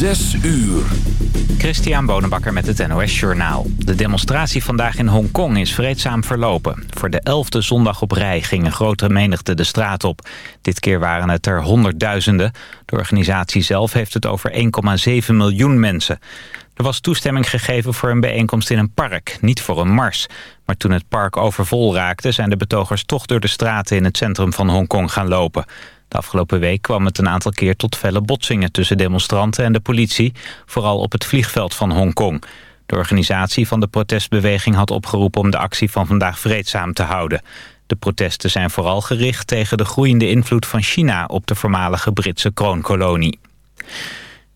Zes uur. Christian Bonenbakker met het NOS Journaal. De demonstratie vandaag in Hongkong is vreedzaam verlopen. Voor de elfde zondag op rij gingen grote menigte de straat op. Dit keer waren het er honderdduizenden. De organisatie zelf heeft het over 1,7 miljoen mensen. Er was toestemming gegeven voor een bijeenkomst in een park, niet voor een mars. Maar toen het park overvol raakte... zijn de betogers toch door de straten in het centrum van Hongkong gaan lopen. De afgelopen week kwam het een aantal keer tot felle botsingen... tussen demonstranten en de politie, vooral op het vliegveld van Hongkong. De organisatie van de protestbeweging had opgeroepen... om de actie van vandaag vreedzaam te houden. De protesten zijn vooral gericht tegen de groeiende invloed van China... op de voormalige Britse kroonkolonie.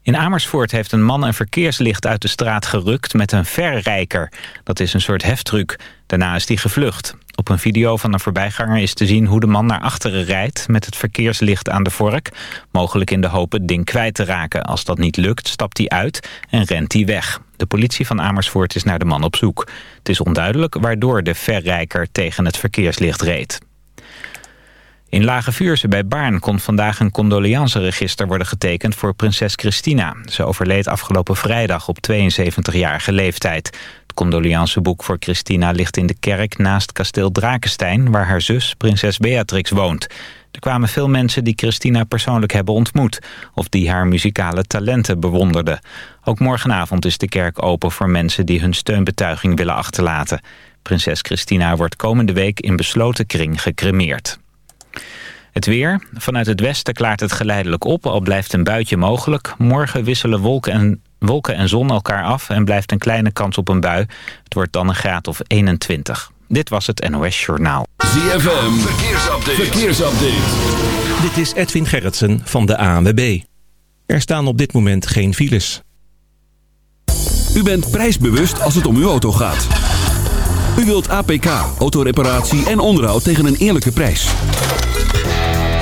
In Amersfoort heeft een man een verkeerslicht uit de straat gerukt met een verrijker. Dat is een soort heftruck. Daarna is hij gevlucht. Op een video van een voorbijganger is te zien hoe de man naar achteren rijdt... met het verkeerslicht aan de vork. Mogelijk in de hoop het ding kwijt te raken. Als dat niet lukt, stapt hij uit en rent hij weg. De politie van Amersfoort is naar de man op zoek. Het is onduidelijk waardoor de verrijker tegen het verkeerslicht reed. In Lage Vuurse bij Baarn kon vandaag een condoleanceregister worden getekend voor prinses Christina. Ze overleed afgelopen vrijdag op 72-jarige leeftijd. Het condoleanceboek voor Christina ligt in de kerk naast kasteel Drakenstein... waar haar zus, prinses Beatrix, woont. Er kwamen veel mensen die Christina persoonlijk hebben ontmoet... of die haar muzikale talenten bewonderden. Ook morgenavond is de kerk open voor mensen die hun steunbetuiging willen achterlaten. Prinses Christina wordt komende week in besloten kring gecremeerd. Het weer. Vanuit het westen klaart het geleidelijk op, al blijft een buitje mogelijk. Morgen wisselen wolken en, wolken en zon elkaar af en blijft een kleine kans op een bui. Het wordt dan een graad of 21. Dit was het NOS Journaal. ZFM. Verkeersupdate. Verkeersupdate. Dit is Edwin Gerritsen van de ANWB. Er staan op dit moment geen files. U bent prijsbewust als het om uw auto gaat. U wilt APK, autoreparatie en onderhoud tegen een eerlijke prijs.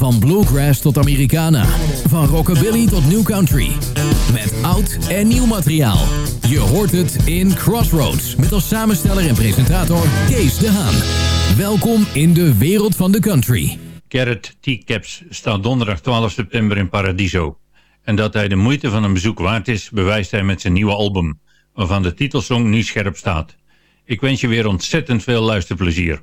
Van bluegrass tot Americana. Van rockabilly tot new country. Met oud en nieuw materiaal. Je hoort het in Crossroads. Met als samensteller en presentator Kees de Haan. Welkom in de wereld van de country. Garrett T-Caps staat donderdag 12 september in Paradiso. En dat hij de moeite van een bezoek waard is, bewijst hij met zijn nieuwe album, waarvan de titelsong nu scherp staat. Ik wens je weer ontzettend veel luisterplezier.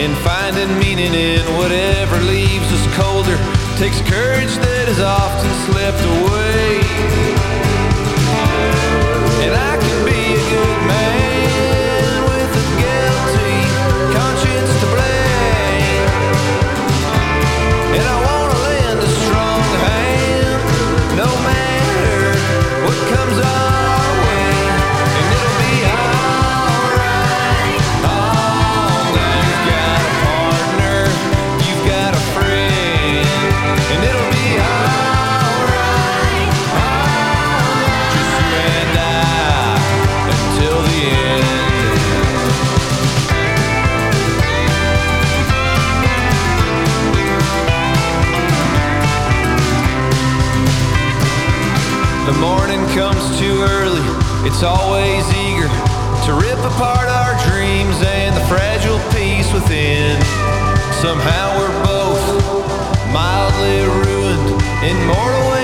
And finding meaning in whatever leaves us colder takes courage that has often slipped away. The morning comes too early, it's always eager to rip apart our dreams and the fragile peace within. Somehow we're both mildly ruined in mortal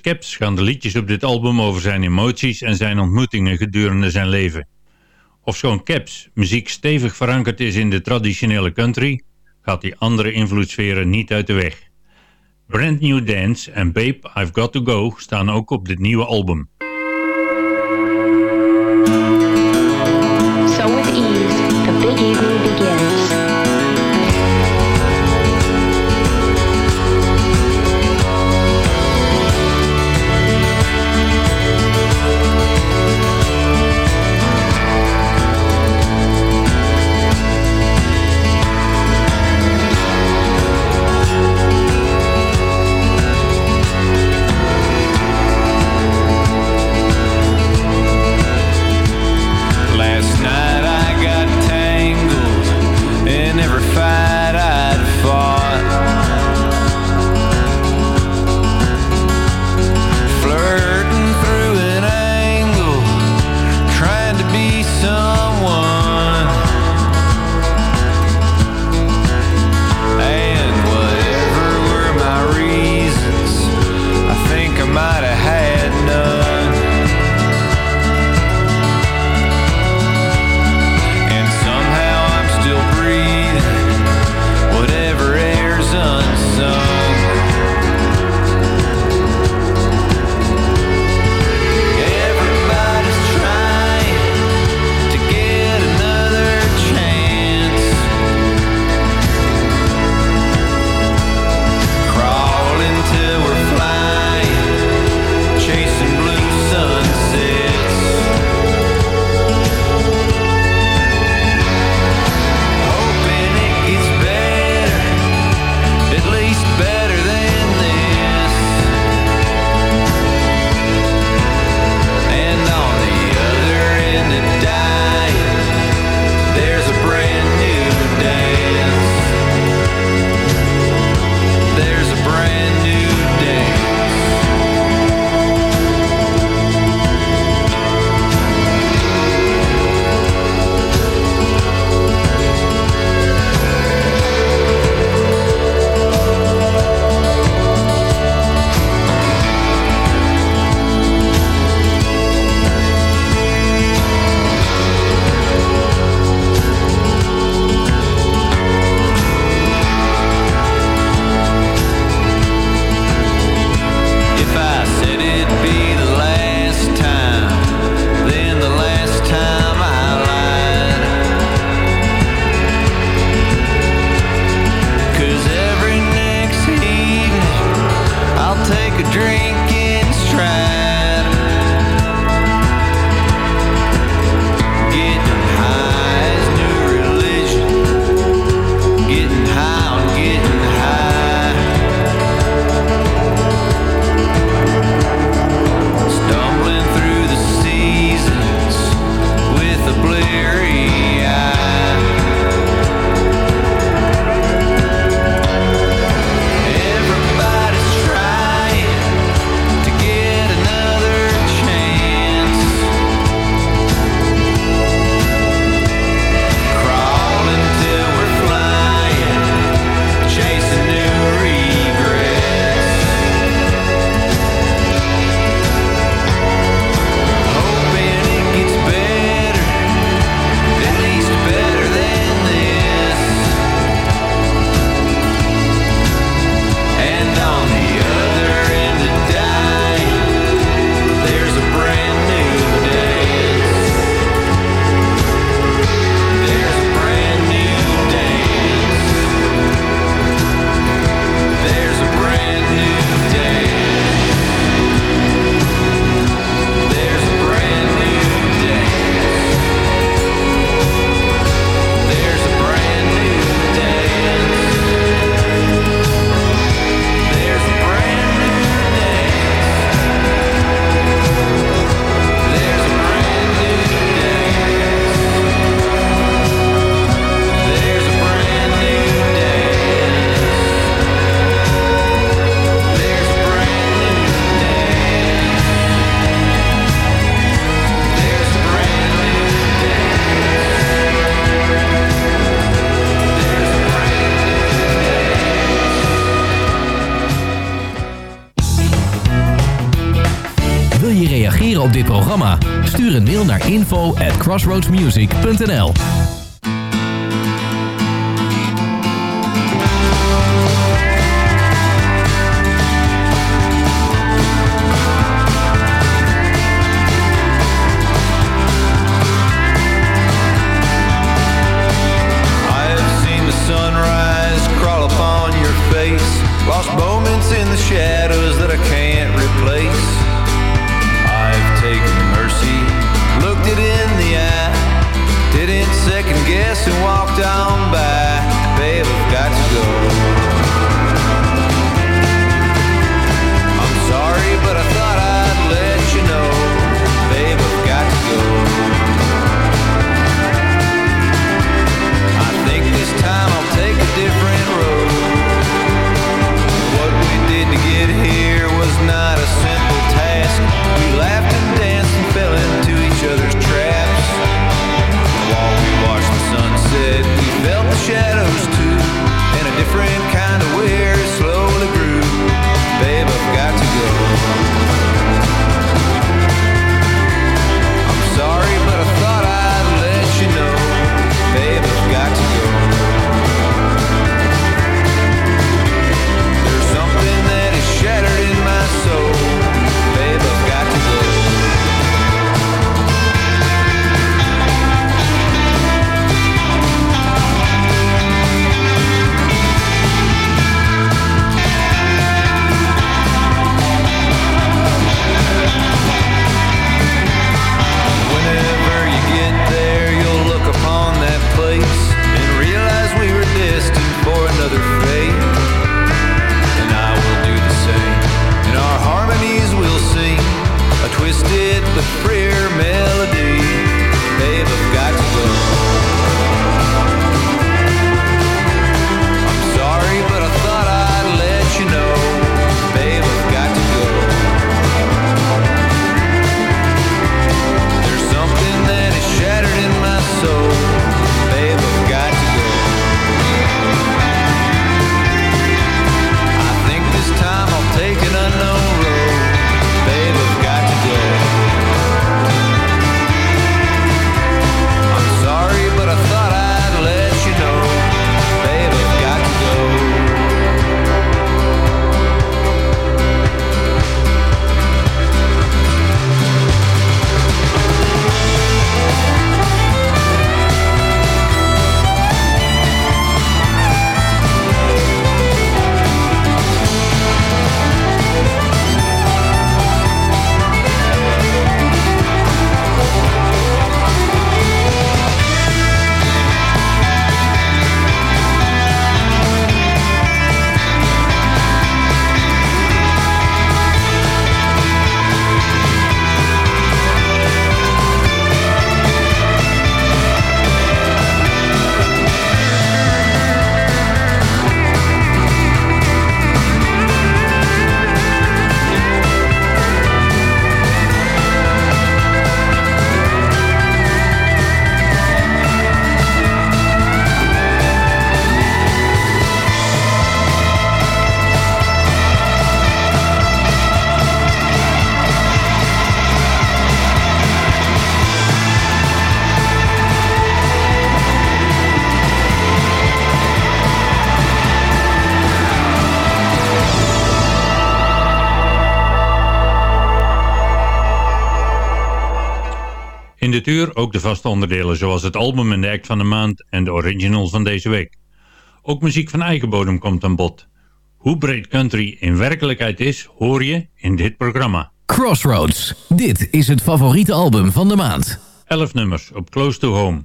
Caps gaan de liedjes op dit album over zijn emoties en zijn ontmoetingen gedurende zijn leven. Ofschoon Caps muziek stevig verankerd is in de traditionele country, gaat die andere invloedssferen niet uit de weg. Brand New Dance en Babe I've Got To Go staan ook op dit nieuwe album. crossroadsmusic.nl ook de vaste onderdelen zoals het album en de act van de maand en de original van deze week. Ook muziek van eigen bodem komt aan bod. Hoe breed country in werkelijkheid is, hoor je in dit programma. Crossroads, dit is het favoriete album van de maand. 11 nummers op Close to Home.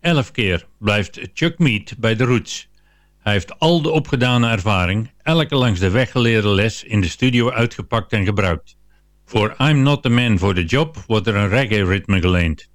Elf keer blijft Chuck Mead bij de roots. Hij heeft al de opgedane ervaring, elke langs de weg geleerde les in de studio uitgepakt en gebruikt. Voor I'm Not The Man For The Job wordt er een reggae-ritme geleend.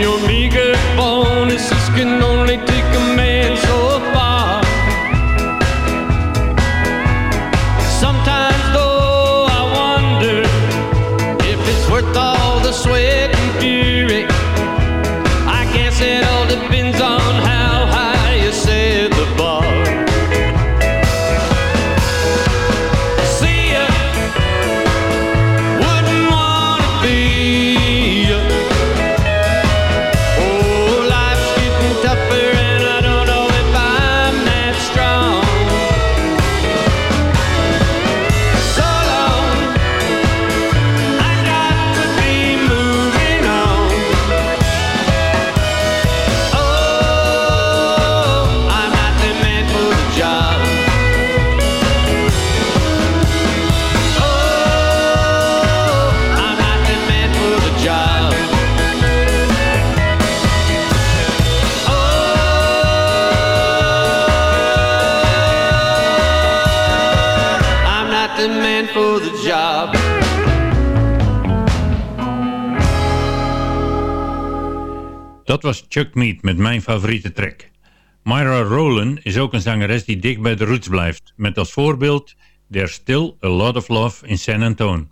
your meager bonuses can only Dat was Chuck Mead met mijn favoriete track. Myra Rowland is ook een zangeres die dicht bij de roots blijft. Met als voorbeeld There's Still A Lot Of Love in San Antonio.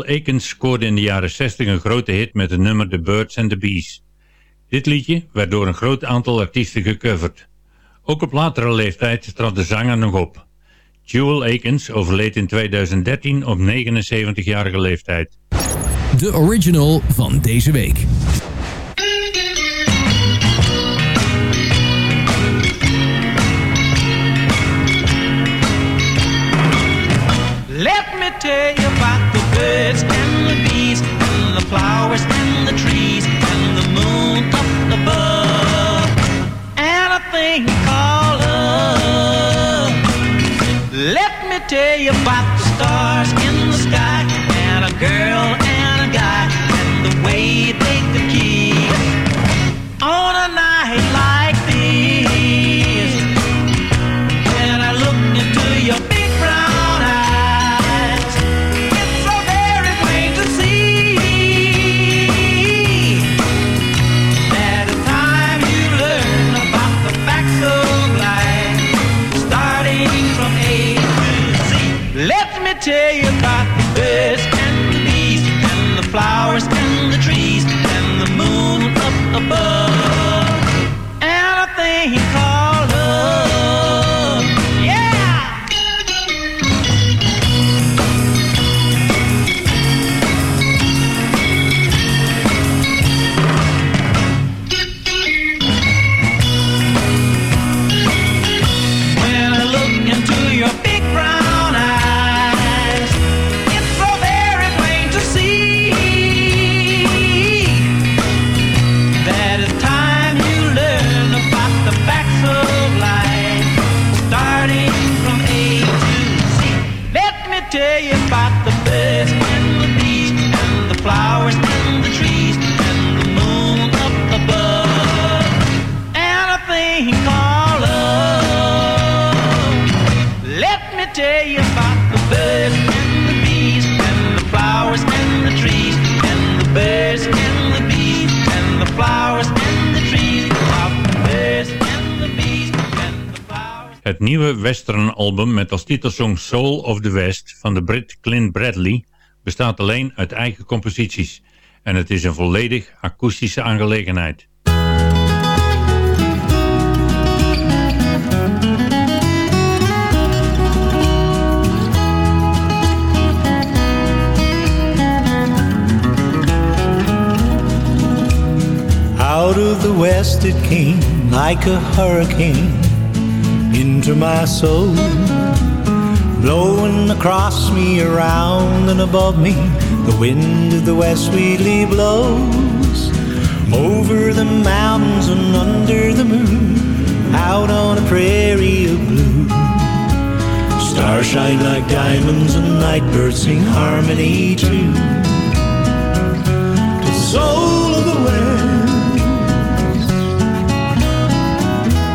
Jewel Akins scoorde in de jaren 60 een grote hit met het nummer The Birds and the Bees. Dit liedje werd door een groot aantal artiesten gecoverd. Ook op latere leeftijd trad de zanger nog op. Jewel Akins overleed in 2013 op 79-jarige leeftijd. De original van deze week. Let me tell you about the birds and the bees and the flowers and the trees and the moon up above and a thing called love. Let me tell you about the stars titelsong Soul of the West van de Brit Clint Bradley bestaat alleen uit eigen composities en het is een volledig akoestische aangelegenheid. Out of the west it came like a hurricane into my soul, blowing across me, around and above me. The wind of the west sweetly blows over the mountains and under the moon, out on a prairie of blue. Stars shine like diamonds and night birds sing harmony too. To the soul of the west.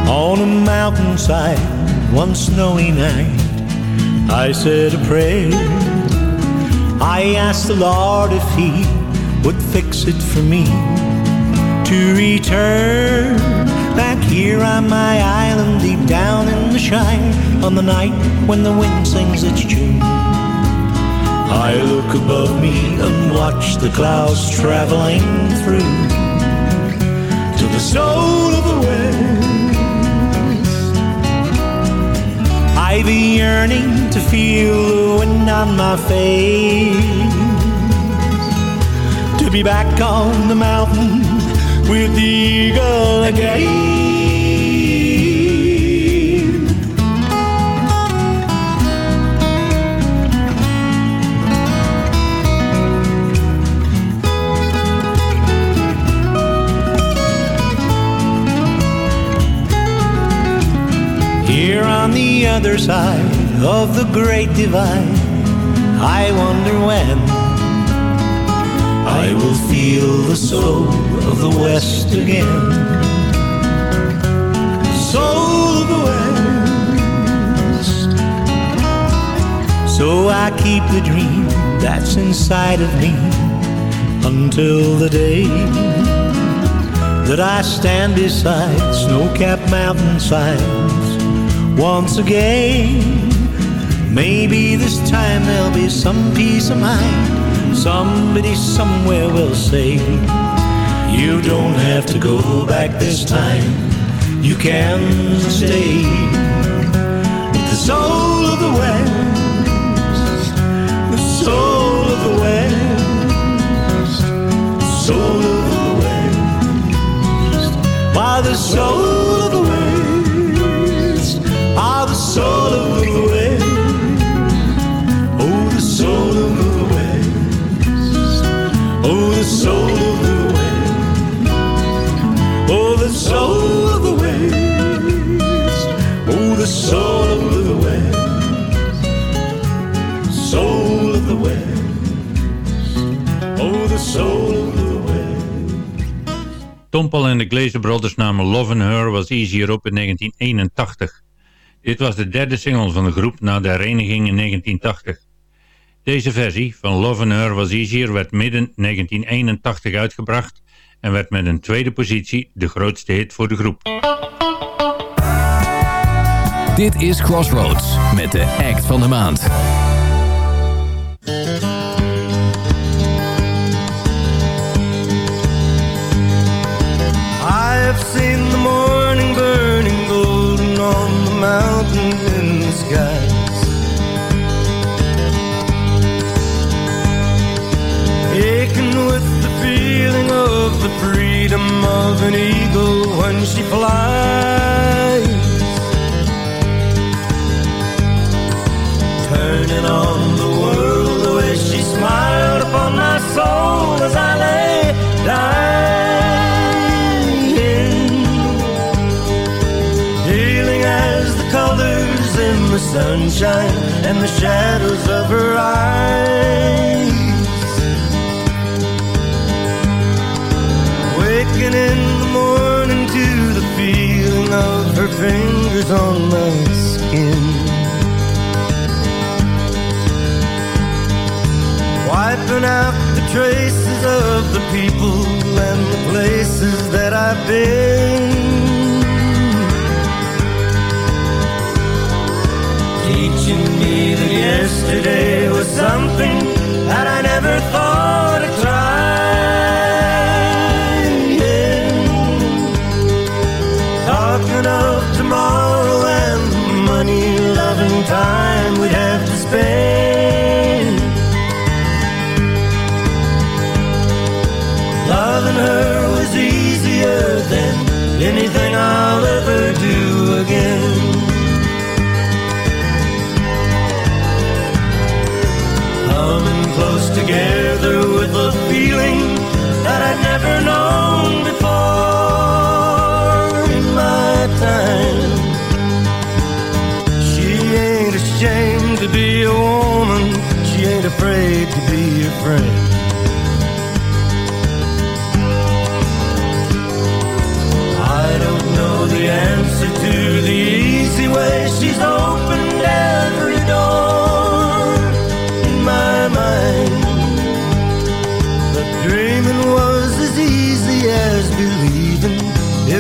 On a mountainside, one snowy night, I said a prayer. I asked the Lord if He would fix it for me to return back here on my island, deep down in the shine, on the night when the wind sings its tune. I look above me and watch the clouds traveling through to the soul of the west. I've a yearning to feel the wind on my face. To be back on the mountain with the eagle again. Here on the other side of the great divide, I wonder when I will feel the soul of the West again. Soul of the West. So I keep the dream that's inside of me until the day that I stand beside snow-capped mountainsides once again. Maybe this time there'll be some peace of mind. Somebody somewhere will say, You don't have to go back this time. You can stay. With the soul of the West, Brothers namen Love and Her Was Easier op in 1981. Dit was de derde single van de groep na de hereniging in 1980. Deze versie van Love and Her Was Easier werd midden 1981 uitgebracht en werd met een tweede positie de grootste hit voor de groep. Dit is Crossroads met de act van de maand. Mountain in the skies. Aching with the feeling of the freedom of an eagle when she flies. Turning on the sunshine and the shadows of her eyes. Waking in the morning to the feeling of her fingers on my skin. Wiping out the traces of the people and the places that I've been. That yesterday was something that I never thought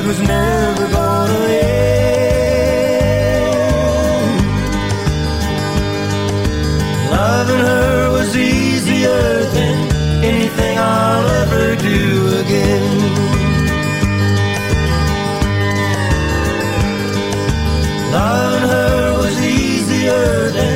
was never gonna end. Loving her was easier than anything I'll ever do again. Loving her was easier than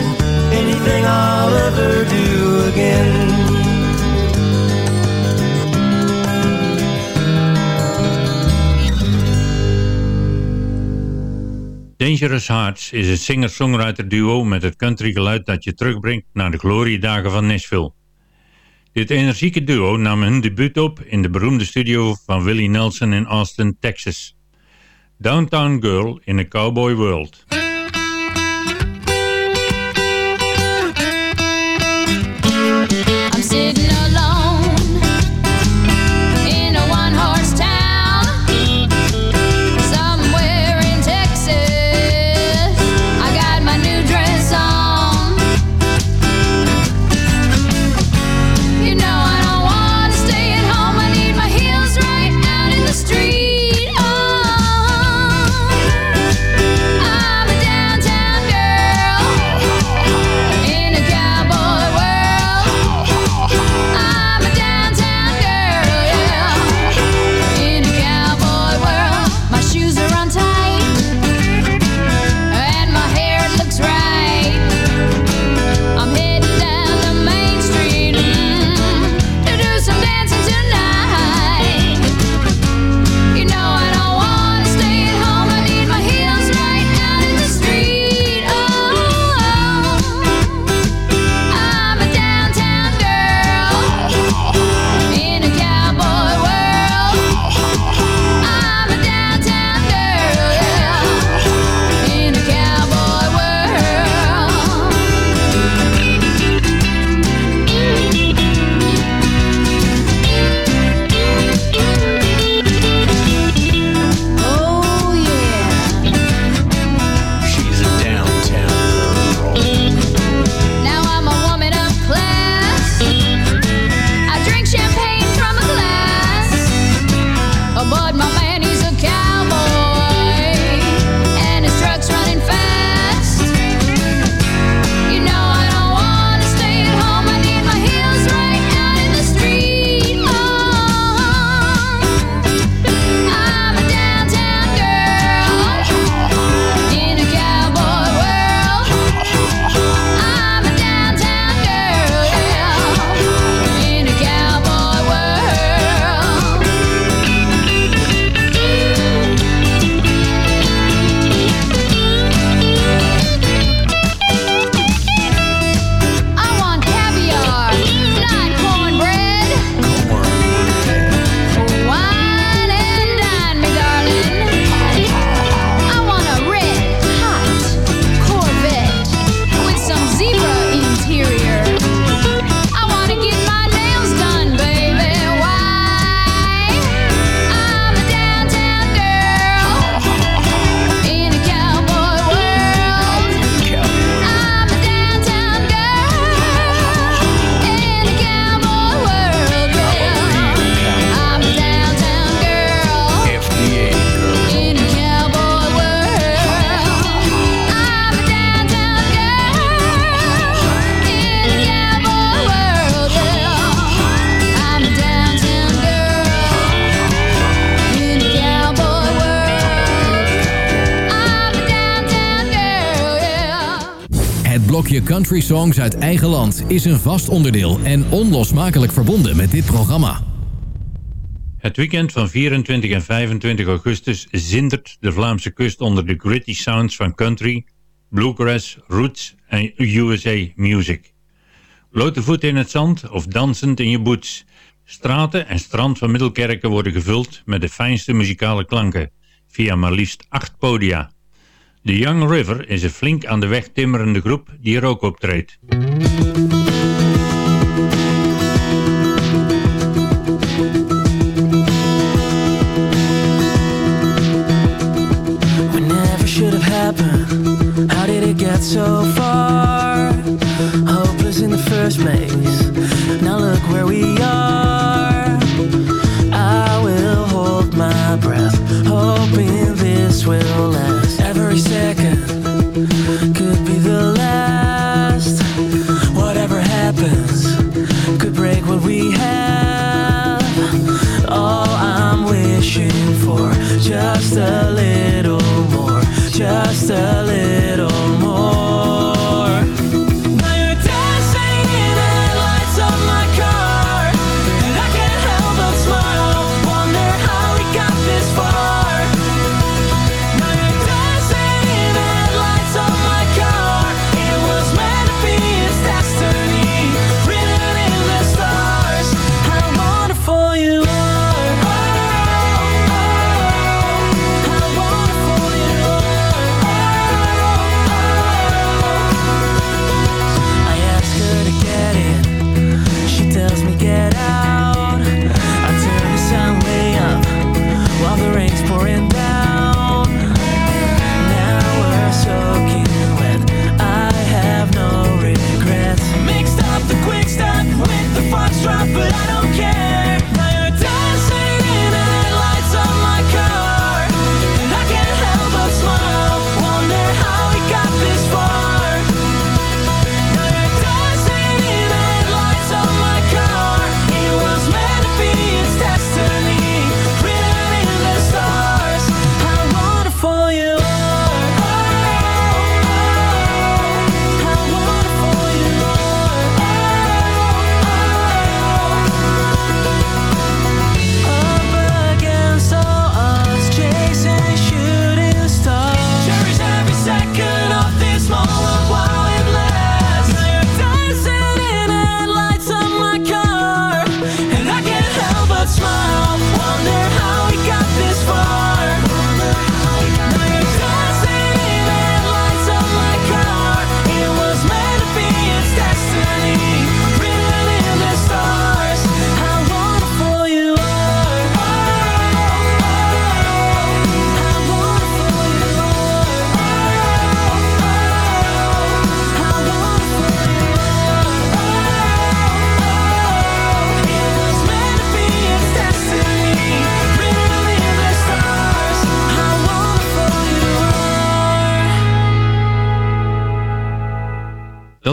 Dangerous Hearts is een singer-songwriter duo met het country geluid dat je terugbrengt naar de gloriedagen van Nashville. Dit energieke duo nam hun debuut op in de beroemde studio van Willie Nelson in Austin, Texas. Downtown Girl in a Cowboy World. I'm De country songs uit eigen land is een vast onderdeel en onlosmakelijk verbonden met dit programma. Het weekend van 24 en 25 augustus zindert de Vlaamse kust onder de gritty sounds van country, bluegrass, roots en USA music. Blote voet in het zand of dansend in je boots. Straten en strand van Middelkerken worden gevuld met de fijnste muzikale klanken via maar liefst acht podia. The Young River is een flink aan de weg timmerende groep die er ook optreedt. How did it get so far? Hopeless in the first place. Now look where we are. I will hold my breath, hoping this will last.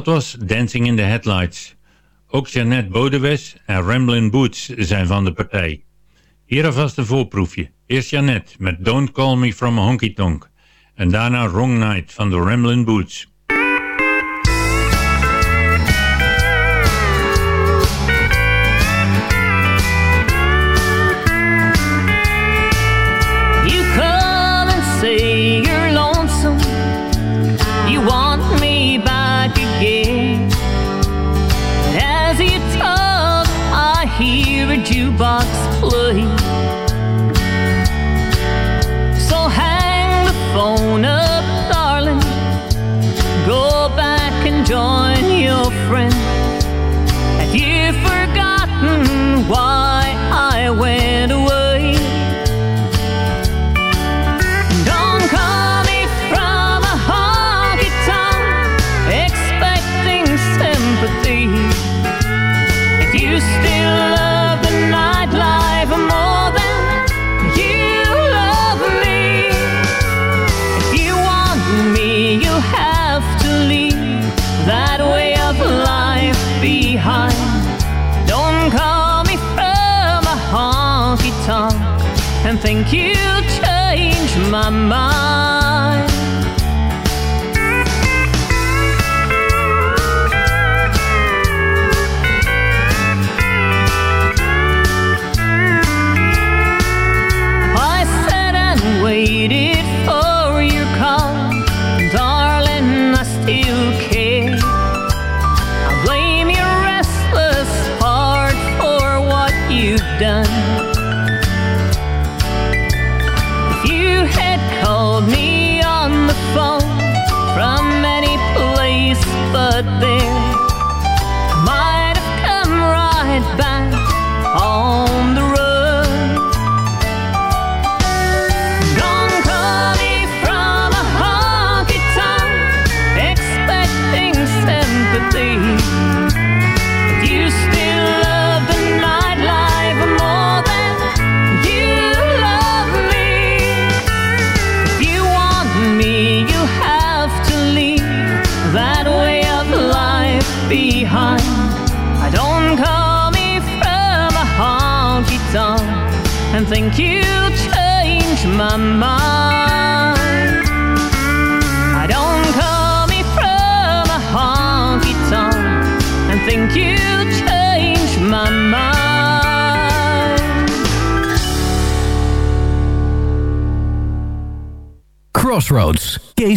Dat was Dancing in the Headlights. Ook Jeanette Bodewes en Ramblin' Boots zijn van de partij. Hier alvast een voorproefje. Eerst Jeanette met Don't Call Me From a Honky Tonk. En daarna Wrong Night van de Ramblin' Boots.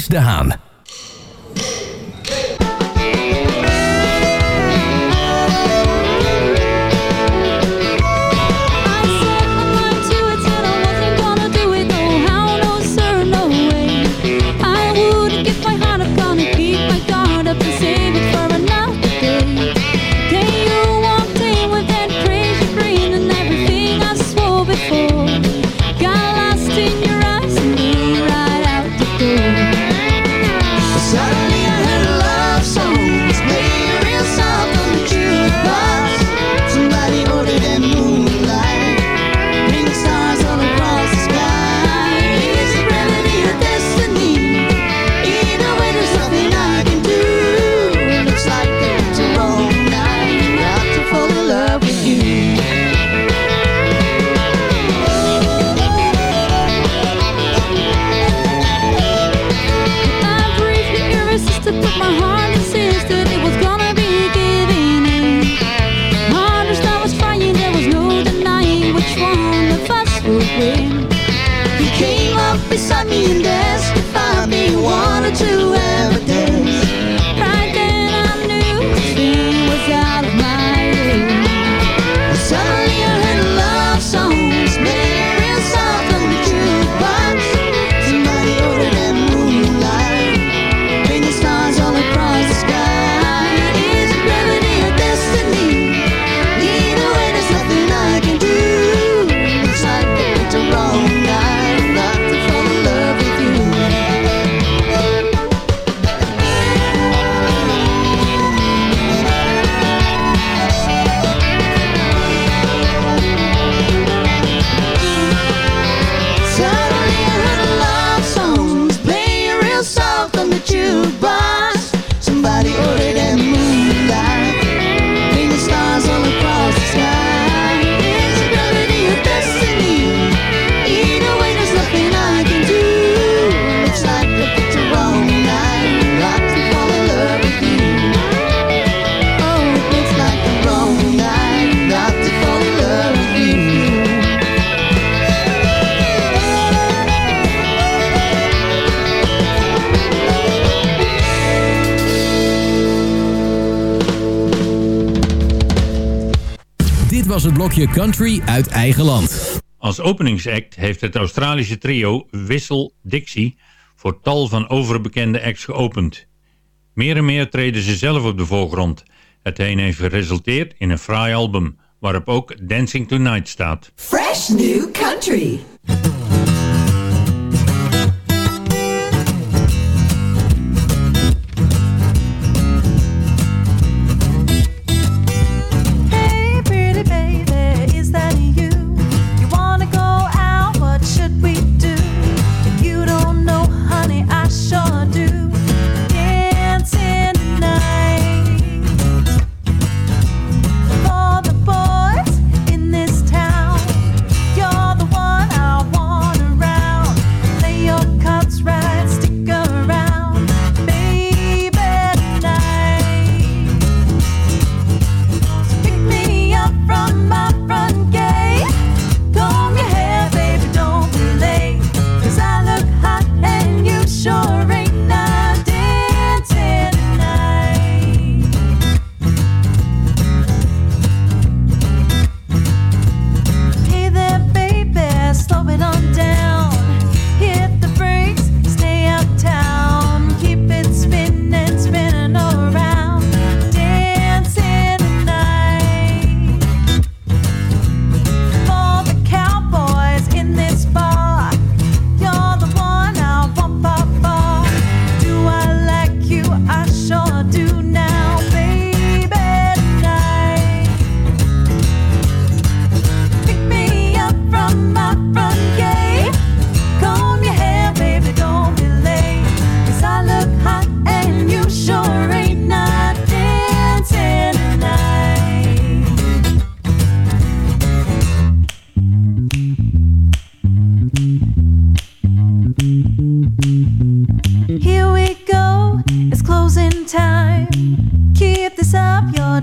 Daan. country uit eigen land. Als openingsact heeft het Australische trio Wissel Dixie voor tal van overbekende acts geopend. Meer en meer treden ze zelf op de voorgrond. Het heen heeft geresulteerd in een fraai album, waarop ook Dancing Tonight staat. Fresh New Country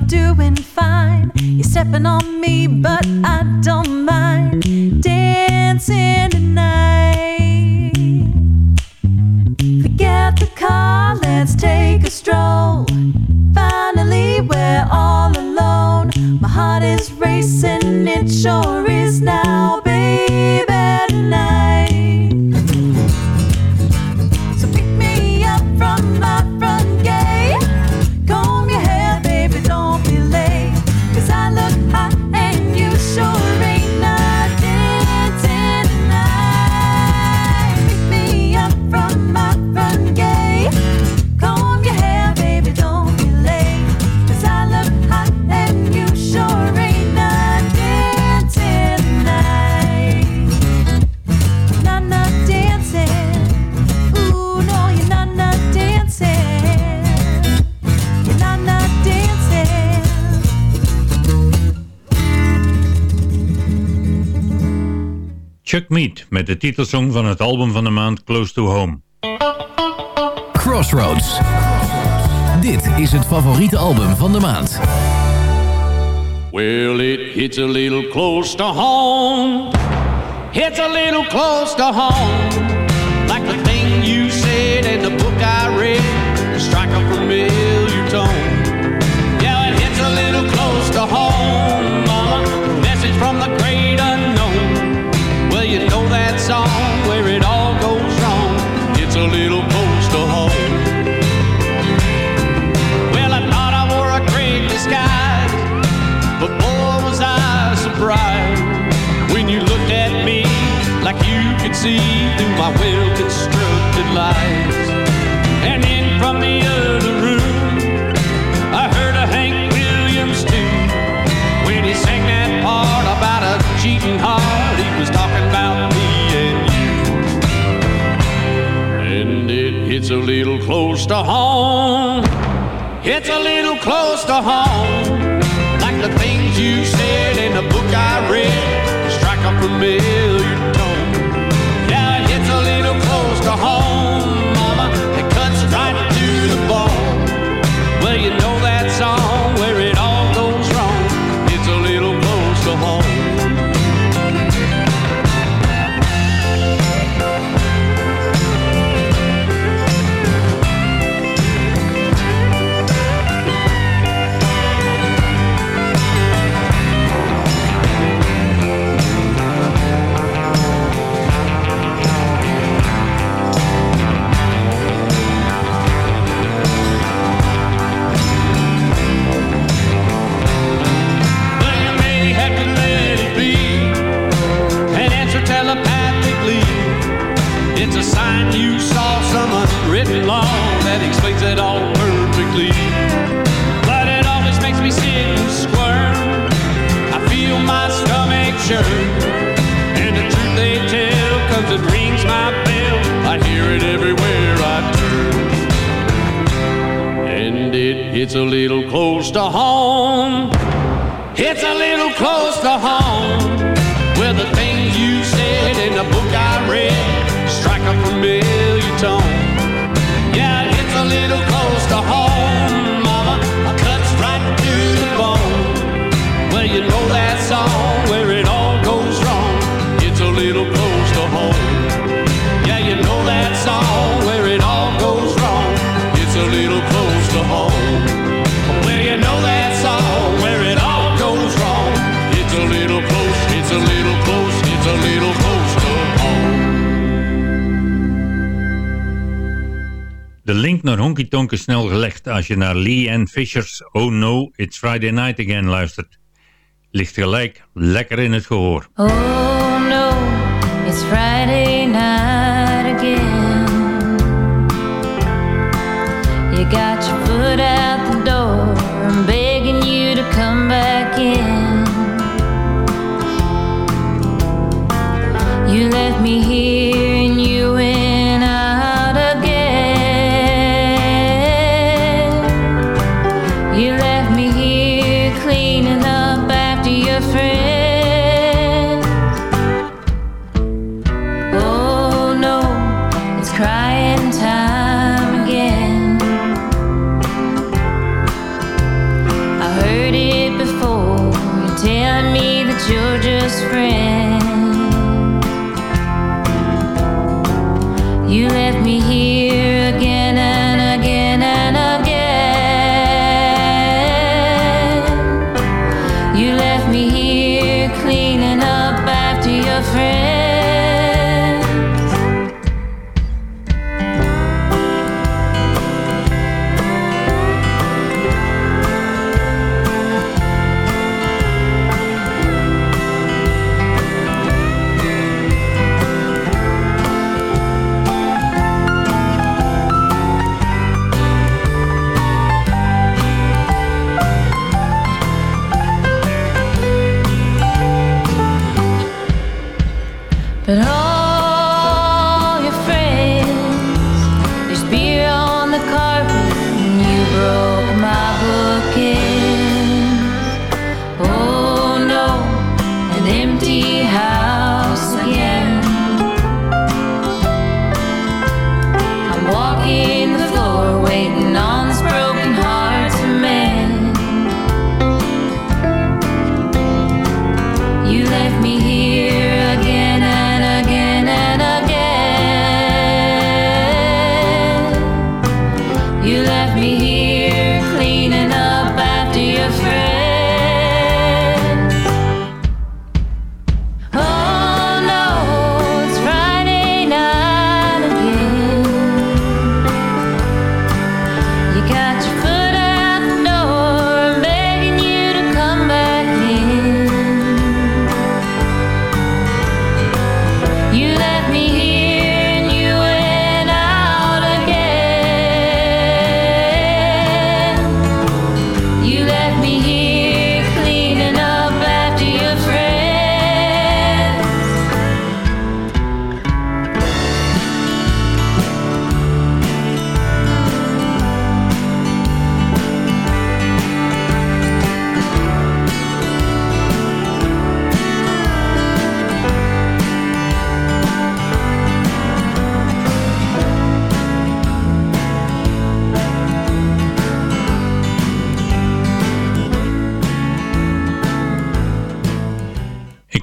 doing fine. You're stepping on me, but I don't mind dancing tonight. Forget the car, let's take a stroll. Finally, we're all alone. My heart is racing, it sure Met de titelsong van het album van de maand Close to Home. Crossroads. Dit is het favoriete album van de maand. Well, it hits a little close to home. Hits a little close to home. see through my well-constructed lies. And in from the other room, I heard a Hank Williams tune. When he sang that part about a cheating heart, he was talking about me and you. And it hits a little close to home. It's a little close to home. It's a little close to home. honky tonken snel gelegd als je naar Lee and Fisher's Oh No, It's Friday Night Again luistert. Ligt gelijk lekker in het gehoor. Oh.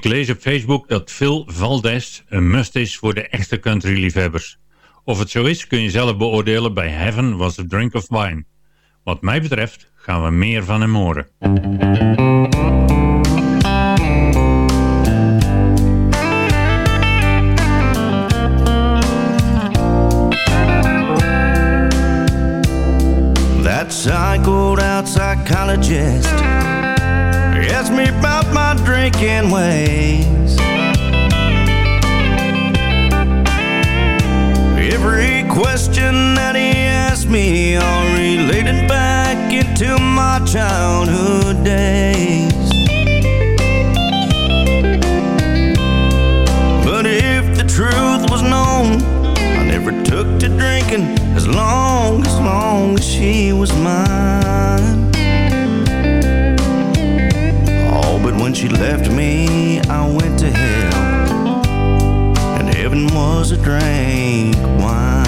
Ik lees op Facebook dat Phil Valdez een must is voor de echte country-liefhebbers. Of het zo is kun je zelf beoordelen bij Heaven Was a Drink of Wine. Wat mij betreft gaan we meer van hem horen. That psychoed out psychologist me about my drinking ways. Every question that he asked me all related back into my childhood days. But if the truth was known, I never took to drinking as long, as long as she was mine. When she left me, I went to hell, and heaven was a drink wine.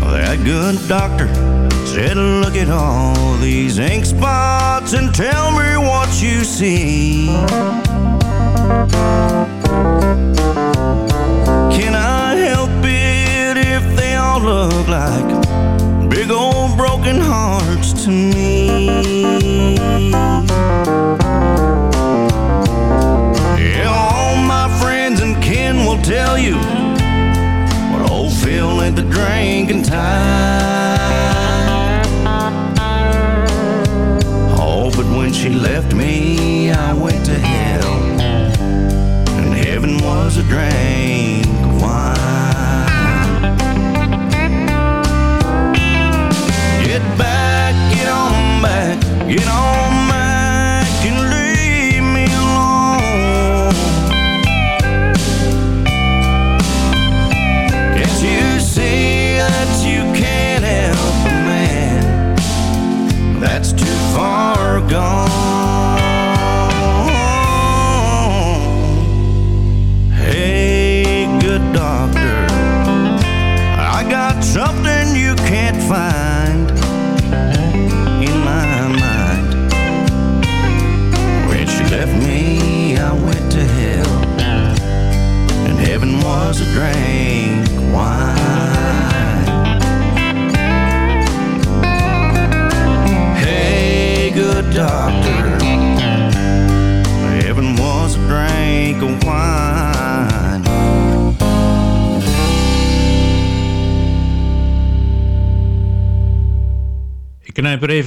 That good doctor said, Look at all these ink spots and tell me what you see. Can I help it if they all look like big old broken hearts to me? Yeah, all my friends and kin will tell you what old Phil at the drinking time. Oh, but when she left me, I went to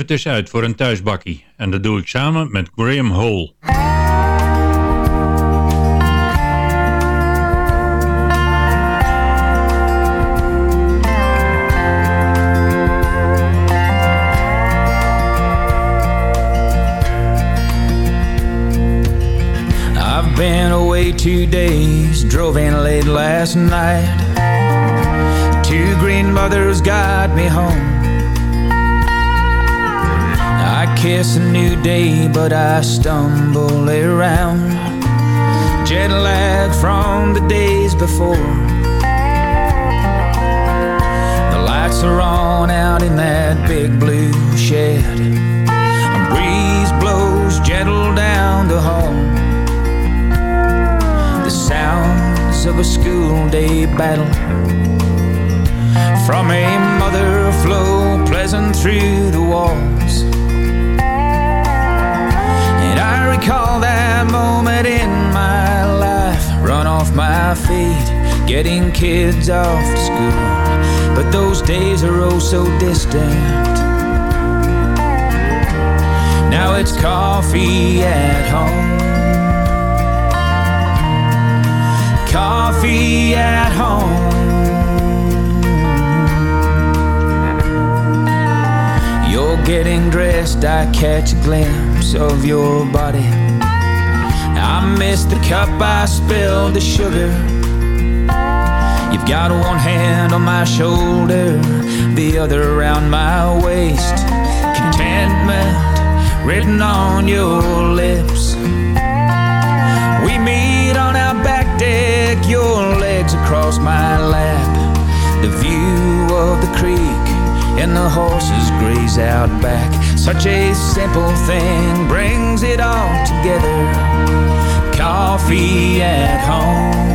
even tussenuit voor een thuisbakkie. En dat doe ik samen met Graham Hole. I've been away two days, drove in late last night. Two green mothers got me home. Kiss a new day, but I stumble around. Jet lag from the days before. The lights are on out in that big blue shed. A breeze blows gentle down the hall. The sounds of a school day battle from a mother flow pleasant through the walls. Getting kids off to school. But those days are oh so distant. Now it's coffee at home. Coffee at home. You're getting dressed, I catch a glimpse of your body. I miss the cup I spilled the sugar. You've got one hand on my shoulder, the other around my waist. Contentment written on your lips. We meet on our back deck, your legs across my lap. The view of the creek and the horses graze out back. Such a simple thing brings it all together. Coffee at home.